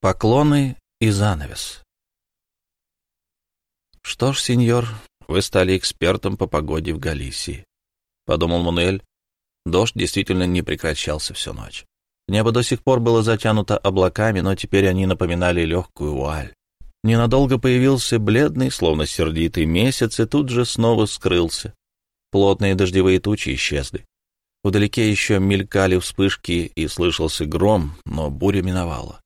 Поклоны и занавес. «Что ж, сеньор, вы стали экспертом по погоде в Галисии», — подумал Мануэль. Дождь действительно не прекращался всю ночь. Небо до сих пор было затянуто облаками, но теперь они напоминали легкую вуаль. Ненадолго появился бледный, словно сердитый месяц, и тут же снова скрылся. Плотные дождевые тучи исчезли. Вдалеке еще мелькали вспышки и слышался гром, но буря миновала.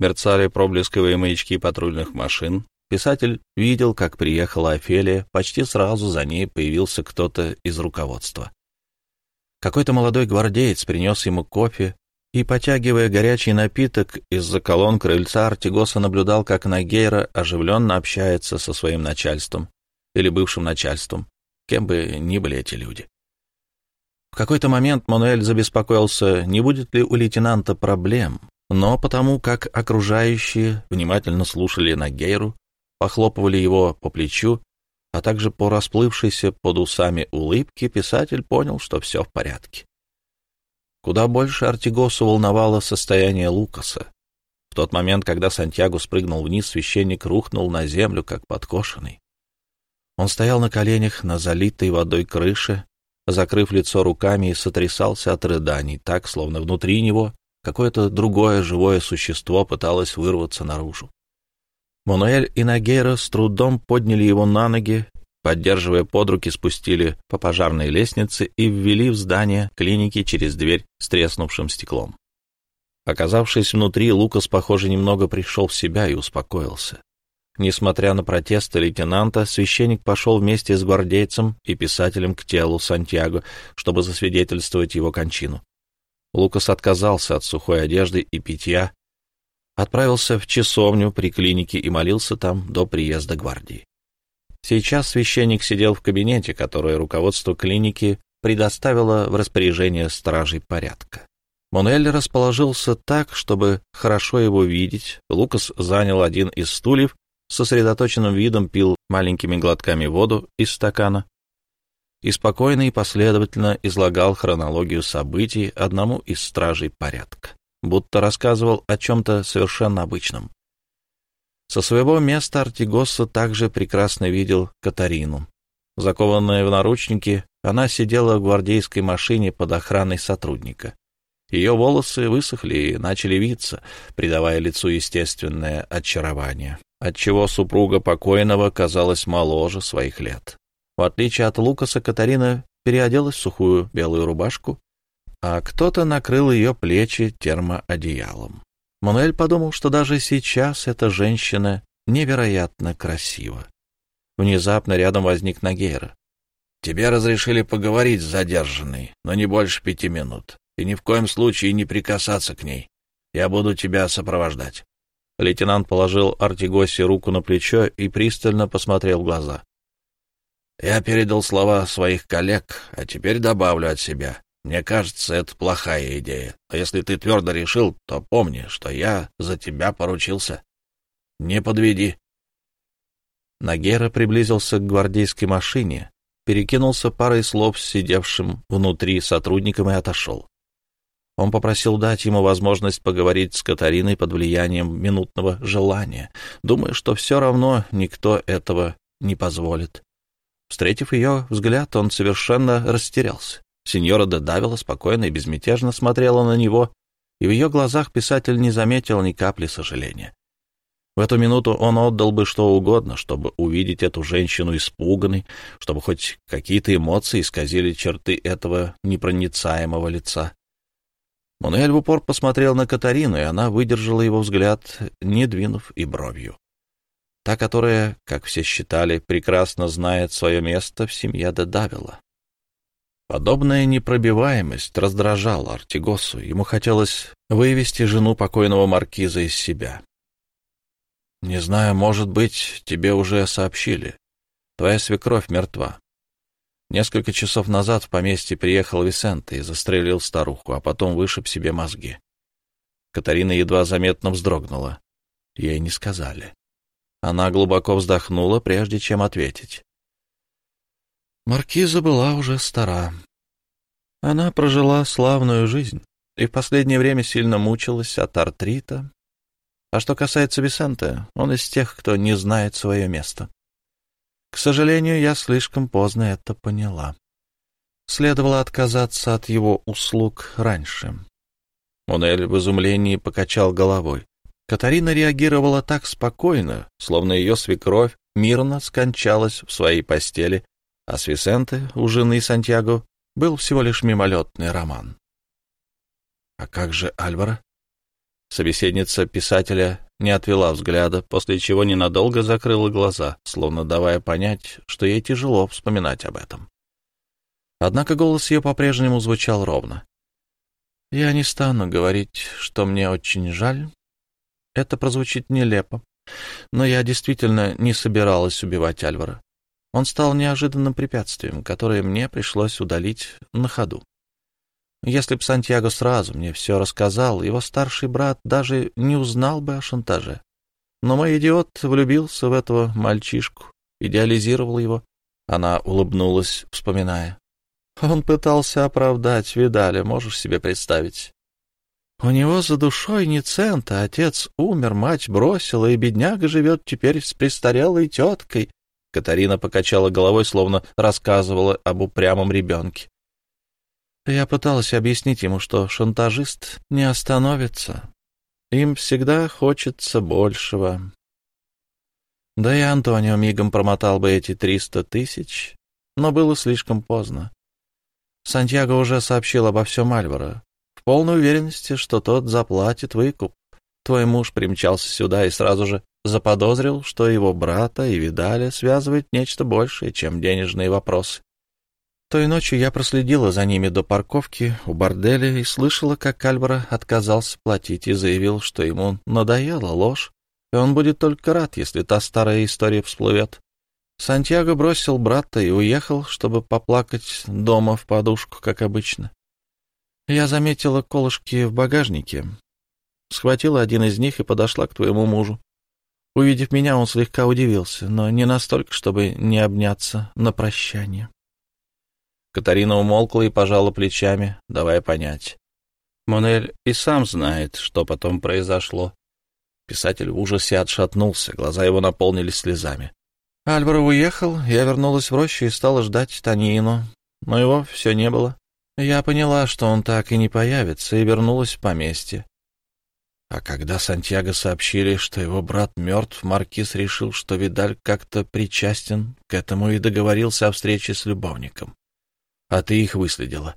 Мерцали проблесковые маячки патрульных машин. Писатель видел, как приехала Офелия, почти сразу за ней появился кто-то из руководства. Какой-то молодой гвардеец принес ему кофе, и, потягивая горячий напиток, из-за колонн крыльца Артигоса наблюдал, как Нагейра оживленно общается со своим начальством или бывшим начальством, кем бы ни были эти люди. В какой-то момент Мануэль забеспокоился, не будет ли у лейтенанта проблем, но потому как окружающие внимательно слушали Нагейру, похлопывали его по плечу, а также по расплывшейся под усами улыбке, писатель понял, что все в порядке. Куда больше Артигосу волновало состояние Лукаса. В тот момент, когда Сантьяго спрыгнул вниз, священник рухнул на землю, как подкошенный. Он стоял на коленях на залитой водой крыше, закрыв лицо руками и сотрясался от рыданий, так, словно внутри него какое-то другое живое существо пыталось вырваться наружу. Мануэль и Нагера с трудом подняли его на ноги, поддерживая под руки, спустили по пожарной лестнице и ввели в здание клиники через дверь с треснувшим стеклом. Оказавшись внутри, Лукас, похоже, немного пришел в себя и успокоился. Несмотря на протесты лейтенанта, священник пошел вместе с гвардейцем и писателем к телу Сантьяго, чтобы засвидетельствовать его кончину. Лукас отказался от сухой одежды и питья, отправился в часовню при клинике и молился там до приезда гвардии. Сейчас священник сидел в кабинете, которое руководство клиники предоставило в распоряжение стражей порядка. Монель расположился так, чтобы хорошо его видеть. Лукас занял один из стульев сосредоточенным видом пил маленькими глотками воду из стакана и спокойно и последовательно излагал хронологию событий одному из стражей порядка, будто рассказывал о чем-то совершенно обычном. Со своего места Артигоса также прекрасно видел Катарину. Закованная в наручники, она сидела в гвардейской машине под охраной сотрудника. Ее волосы высохли и начали виться, придавая лицу естественное очарование отчего супруга покойного казалась моложе своих лет. В отличие от Лукаса, Катарина переоделась в сухую белую рубашку, а кто-то накрыл ее плечи термоодеялом. Мануэль подумал, что даже сейчас эта женщина невероятно красива. Внезапно рядом возник Нагейра. «Тебе разрешили поговорить с задержанной, но не больше пяти минут, и ни в коем случае не прикасаться к ней. Я буду тебя сопровождать». Лейтенант положил Артигосе руку на плечо и пристально посмотрел в глаза. «Я передал слова своих коллег, а теперь добавлю от себя. Мне кажется, это плохая идея. А если ты твердо решил, то помни, что я за тебя поручился. Не подведи». Нагера приблизился к гвардейской машине, перекинулся парой слов с сидевшим внутри сотрудником и отошел. Он попросил дать ему возможность поговорить с Катариной под влиянием минутного желания, думая, что все равно никто этого не позволит. Встретив ее взгляд, он совершенно растерялся. Сеньора де Давила спокойно и безмятежно смотрела на него, и в ее глазах писатель не заметил ни капли сожаления. В эту минуту он отдал бы что угодно, чтобы увидеть эту женщину испуганной, чтобы хоть какие-то эмоции исказили черты этого непроницаемого лица. Мануэль в упор посмотрел на Катарину, и она выдержала его взгляд, не двинув и бровью. Та, которая, как все считали, прекрасно знает свое место в семье Дедавила. Подобная непробиваемость раздражала Артигосу. Ему хотелось вывести жену покойного маркиза из себя. «Не знаю, может быть, тебе уже сообщили. Твоя свекровь мертва. Несколько часов назад в поместье приехал Висенте и застрелил старуху, а потом вышиб себе мозги. Катарина едва заметно вздрогнула. Ей не сказали. Она глубоко вздохнула, прежде чем ответить. Маркиза была уже стара. Она прожила славную жизнь и в последнее время сильно мучилась от артрита. А что касается Висенте, он из тех, кто не знает свое место. К сожалению, я слишком поздно это поняла. Следовало отказаться от его услуг раньше. Монель в изумлении покачал головой. Катарина реагировала так спокойно, словно ее свекровь мирно скончалась в своей постели, а с Висенте, у жены Сантьяго, был всего лишь мимолетный роман. А как же Альвара? Собеседница писателя не отвела взгляда, после чего ненадолго закрыла глаза, словно давая понять, что ей тяжело вспоминать об этом. Однако голос ее по-прежнему звучал ровно. «Я не стану говорить, что мне очень жаль. Это прозвучит нелепо, но я действительно не собиралась убивать Альвара. Он стал неожиданным препятствием, которое мне пришлось удалить на ходу. Если б Сантьяго сразу мне все рассказал, его старший брат даже не узнал бы о шантаже. Но мой идиот влюбился в этого мальчишку, идеализировал его. Она улыбнулась, вспоминая. Он пытался оправдать Видаля, можешь себе представить. У него за душой не цента, отец умер, мать бросила, и бедняга живет теперь с престарелой теткой. Катарина покачала головой, словно рассказывала об упрямом ребенке. Я пыталась объяснить ему, что шантажист не остановится. Им всегда хочется большего. Да и Антонио мигом промотал бы эти триста тысяч, но было слишком поздно. Сантьяго уже сообщил обо всем Альваро, полной уверенности, что тот заплатит выкуп. Твой муж примчался сюда и сразу же заподозрил, что его брата и Видаля связывает нечто большее, чем денежные вопросы. Той ночью я проследила за ними до парковки у борделя и слышала, как Альваро отказался платить и заявил, что ему надоела ложь, и он будет только рад, если та старая история всплывет. Сантьяго бросил брата и уехал, чтобы поплакать дома в подушку, как обычно. Я заметила колышки в багажнике. Схватила один из них и подошла к твоему мужу. Увидев меня, он слегка удивился, но не настолько, чтобы не обняться на прощание. Катарина умолкла и пожала плечами, давая понять. Монель и сам знает, что потом произошло. Писатель в ужасе отшатнулся, глаза его наполнились слезами. Альваро уехал, я вернулась в рощу и стала ждать Танину, но его все не было. Я поняла, что он так и не появится, и вернулась в поместье. А когда Сантьяго сообщили, что его брат мертв, Маркиз решил, что Видаль как-то причастен к этому и договорился о встрече с любовником. А ты их выследила.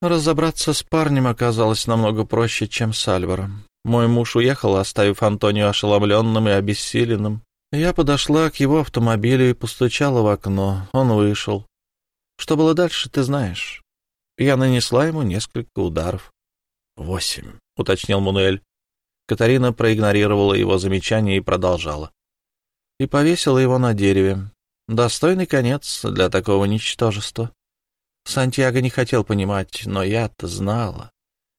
Разобраться с парнем оказалось намного проще, чем с Альваром. Мой муж уехал, оставив Антонио ошеломленным и обессиленным. Я подошла к его автомобилю и постучала в окно. Он вышел. Что было дальше, ты знаешь. Я нанесла ему несколько ударов. «Восемь», — уточнил Мануэль. Катарина проигнорировала его замечание и продолжала. И повесила его на дереве. Достойный конец для такого ничтожества. Сантьяго не хотел понимать, но я-то знала.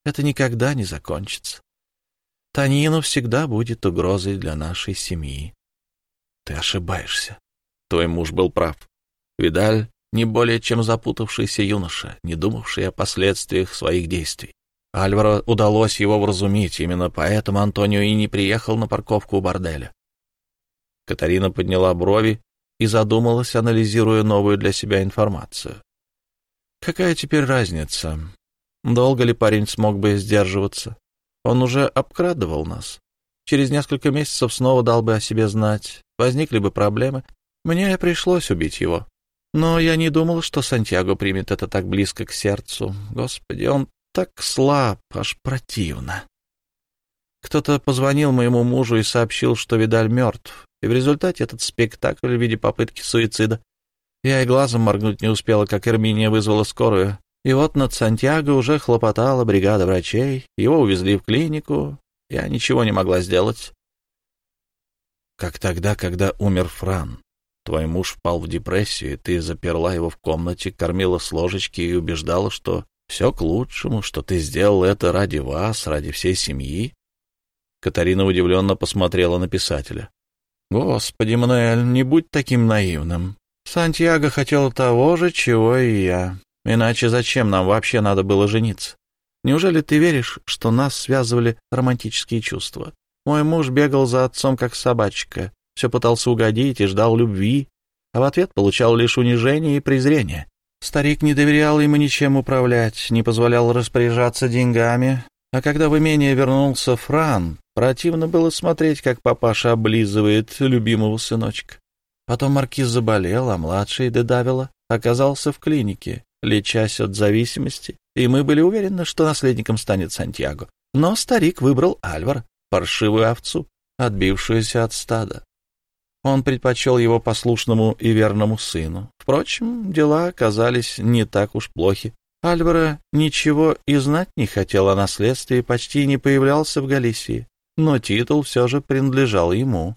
Это никогда не закончится. Танину всегда будет угрозой для нашей семьи. Ты ошибаешься. Твой муж был прав. Видаль не более чем запутавшийся юноша, не думавший о последствиях своих действий. Альваро удалось его вразумить, именно поэтому Антонио и не приехал на парковку у борделя. Катарина подняла брови и задумалась, анализируя новую для себя информацию. Какая теперь разница? Долго ли парень смог бы сдерживаться? Он уже обкрадывал нас. Через несколько месяцев снова дал бы о себе знать. Возникли бы проблемы. Мне пришлось убить его. Но я не думал, что Сантьяго примет это так близко к сердцу. Господи, он так слаб, аж противно. Кто-то позвонил моему мужу и сообщил, что Видаль мертв, и в результате этот спектакль в виде попытки суицида. Я и глазом моргнуть не успела, как Эрминия вызвала скорую. И вот над Сантьяго уже хлопотала бригада врачей, его увезли в клинику, я ничего не могла сделать. Как тогда, когда умер Фран. Твой муж впал в депрессию, и ты заперла его в комнате, кормила с ложечки и убеждала, что все к лучшему, что ты сделал это ради вас, ради всей семьи. Катарина удивленно посмотрела на писателя. «Господи, Мануэль, не будь таким наивным. Сантьяго хотел того же, чего и я. Иначе зачем нам вообще надо было жениться? Неужели ты веришь, что нас связывали романтические чувства? Мой муж бегал за отцом, как собачка, все пытался угодить и ждал любви, а в ответ получал лишь унижение и презрение. Старик не доверял ему ничем управлять, не позволял распоряжаться деньгами, а когда в имение вернулся Фран, противно было смотреть, как папаша облизывает любимого сыночка. Потом маркиз заболел, а младший Дедавила оказался в клинике, лечась от зависимости, и мы были уверены, что наследником станет Сантьяго. Но старик выбрал Альвара, паршивую овцу, отбившуюся от стада. Он предпочел его послушному и верному сыну. Впрочем, дела оказались не так уж плохи. Альвара ничего и знать не хотел о наследстве и почти не появлялся в Галисии, но титул все же принадлежал ему.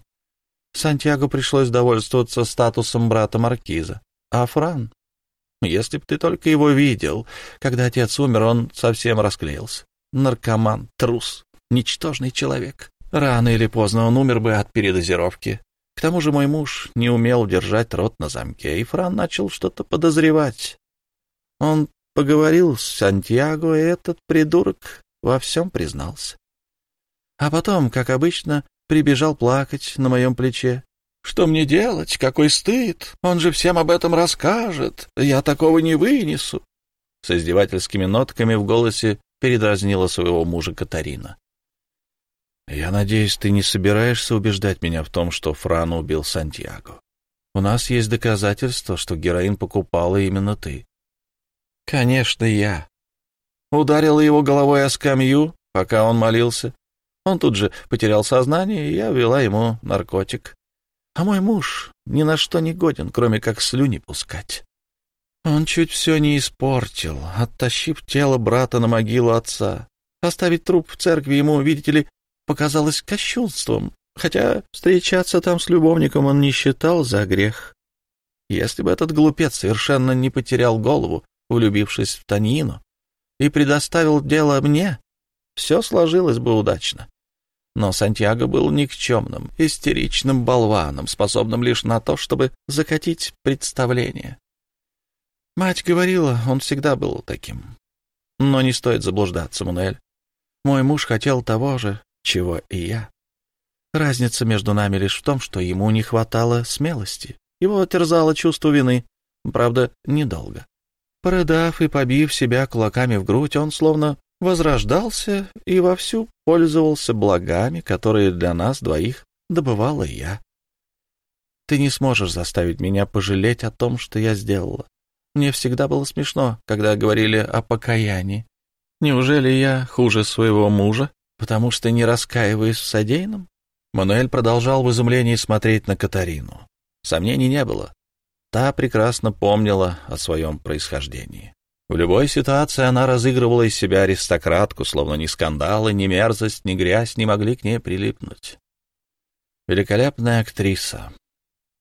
Сантьяго пришлось довольствоваться статусом брата Маркиза. А Фран? Если б ты только его видел. Когда отец умер, он совсем расклеился. Наркоман, трус, ничтожный человек. Рано или поздно он умер бы от передозировки. К тому же мой муж не умел держать рот на замке, и Фран начал что-то подозревать. Он поговорил с Сантьяго, и этот придурок во всем признался. А потом, как обычно, прибежал плакать на моем плече. «Что мне делать? Какой стыд! Он же всем об этом расскажет! Я такого не вынесу!» С издевательскими нотками в голосе передразнила своего мужа Катарина. «Я надеюсь, ты не собираешься убеждать меня в том, что Фран убил Сантьяго. У нас есть доказательства, что героин покупала именно ты». «Конечно, я. Ударила его головой о скамью, пока он молился. Он тут же потерял сознание, и я ввела ему наркотик. А мой муж ни на что не годен, кроме как слюни пускать. Он чуть все не испортил, оттащив тело брата на могилу отца. Оставить труп в церкви ему, видите ли, показалось кощунством, хотя встречаться там с любовником он не считал за грех. Если бы этот глупец совершенно не потерял голову, влюбившись в Танину, и предоставил дело мне, все сложилось бы удачно. Но Сантьяго был никчемным, истеричным болваном, способным лишь на то, чтобы закатить представление. Мать говорила, он всегда был таким. Но не стоит заблуждаться, Мунель. Мой муж хотел того же, чего и я. Разница между нами лишь в том, что ему не хватало смелости. Его терзало чувство вины, правда, недолго. Порыдав и побив себя кулаками в грудь, он словно возрождался и вовсю пользовался благами, которые для нас двоих добывала я. Ты не сможешь заставить меня пожалеть о том, что я сделала. Мне всегда было смешно, когда говорили о покаянии. Неужели я хуже своего мужа, потому что не раскаиваюсь в содеянном? Мануэль продолжал в изумлении смотреть на Катарину. Сомнений не было. Та прекрасно помнила о своем происхождении. В любой ситуации она разыгрывала из себя аристократку, словно ни скандалы, ни мерзость, ни грязь не могли к ней прилипнуть. Великолепная актриса.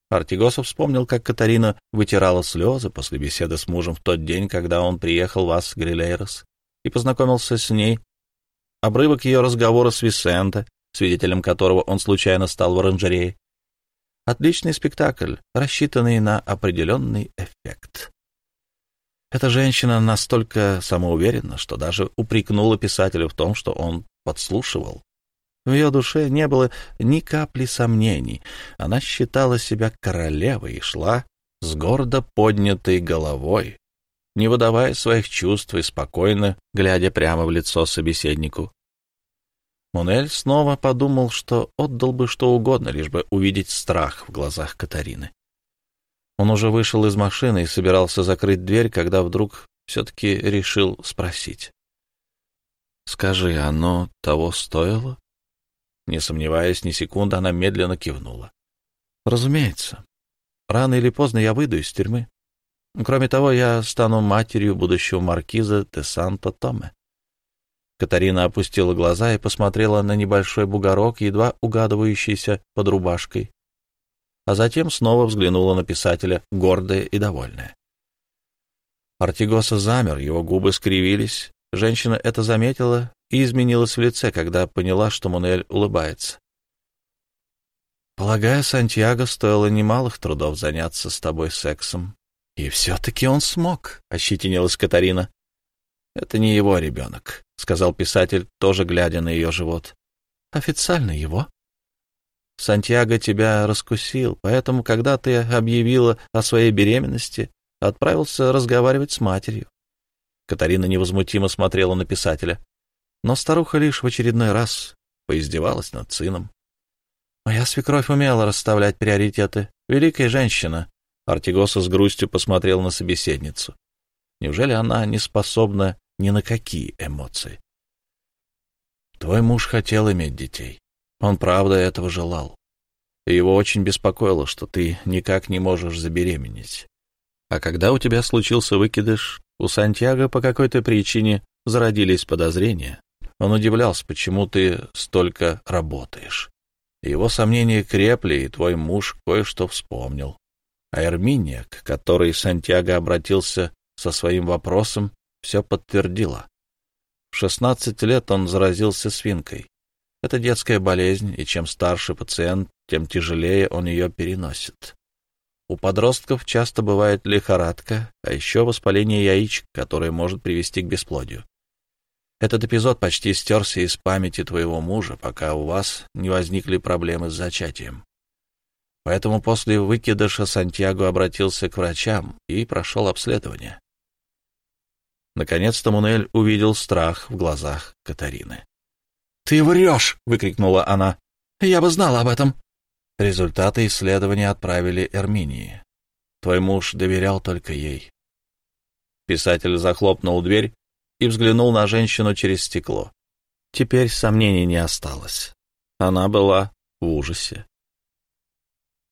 Артигосов вспомнил, как Катарина вытирала слезы после беседы с мужем в тот день, когда он приехал в Ас-Грилейрос и познакомился с ней. Обрывок ее разговора с Висенте, свидетелем которого он случайно стал в оранжерее. Отличный спектакль, рассчитанный на определенный эффект. Эта женщина настолько самоуверенна, что даже упрекнула писателя в том, что он подслушивал. В ее душе не было ни капли сомнений. Она считала себя королевой и шла с гордо поднятой головой, не выдавая своих чувств и спокойно, глядя прямо в лицо собеседнику. Мунель снова подумал, что отдал бы что угодно, лишь бы увидеть страх в глазах Катарины. Он уже вышел из машины и собирался закрыть дверь, когда вдруг все-таки решил спросить. «Скажи, оно того стоило?» Не сомневаясь ни секунды, она медленно кивнула. «Разумеется. Рано или поздно я выйду из тюрьмы. Кроме того, я стану матерью будущего маркиза де Санто-Томе». Катарина опустила глаза и посмотрела на небольшой бугорок, едва угадывающийся под рубашкой а затем снова взглянула на писателя, гордая и довольная. Артигоса замер, его губы скривились. Женщина это заметила и изменилась в лице, когда поняла, что Мунель улыбается. «Полагаю, Сантьяго стоило немалых трудов заняться с тобой сексом. И все-таки он смог», — ощетинилась Катарина. «Это не его ребенок», — сказал писатель, тоже глядя на ее живот. Официально его. Сантьяго тебя раскусил, поэтому, когда ты объявила о своей беременности, отправился разговаривать с матерью. Катарина невозмутимо смотрела на писателя, но старуха лишь в очередной раз поиздевалась над сыном. Моя свекровь умела расставлять приоритеты. Великая женщина. Артигоса с грустью посмотрел на собеседницу. Неужели она не способна ни на какие эмоции? Твой муж хотел иметь детей. Он правда этого желал. Его очень беспокоило, что ты никак не можешь забеременеть. А когда у тебя случился выкидыш, у Сантьяго по какой-то причине зародились подозрения. Он удивлялся, почему ты столько работаешь. Его сомнения крепли, и твой муж кое-что вспомнил. А Эрминия, к которой Сантьяго обратился со своим вопросом, все подтвердила. В шестнадцать лет он заразился свинкой. Это детская болезнь, и чем старше пациент, тем тяжелее он ее переносит. У подростков часто бывает лихорадка, а еще воспаление яичек, которое может привести к бесплодию. Этот эпизод почти стерся из памяти твоего мужа, пока у вас не возникли проблемы с зачатием. Поэтому после выкидыша Сантьяго обратился к врачам и прошел обследование. Наконец-то Мунель увидел страх в глазах Катарины. «Ты врешь!» — выкрикнула она. «Я бы знала об этом!» Результаты исследования отправили Эрминии. Твой муж доверял только ей. Писатель захлопнул дверь и взглянул на женщину через стекло. Теперь сомнений не осталось. Она была в ужасе.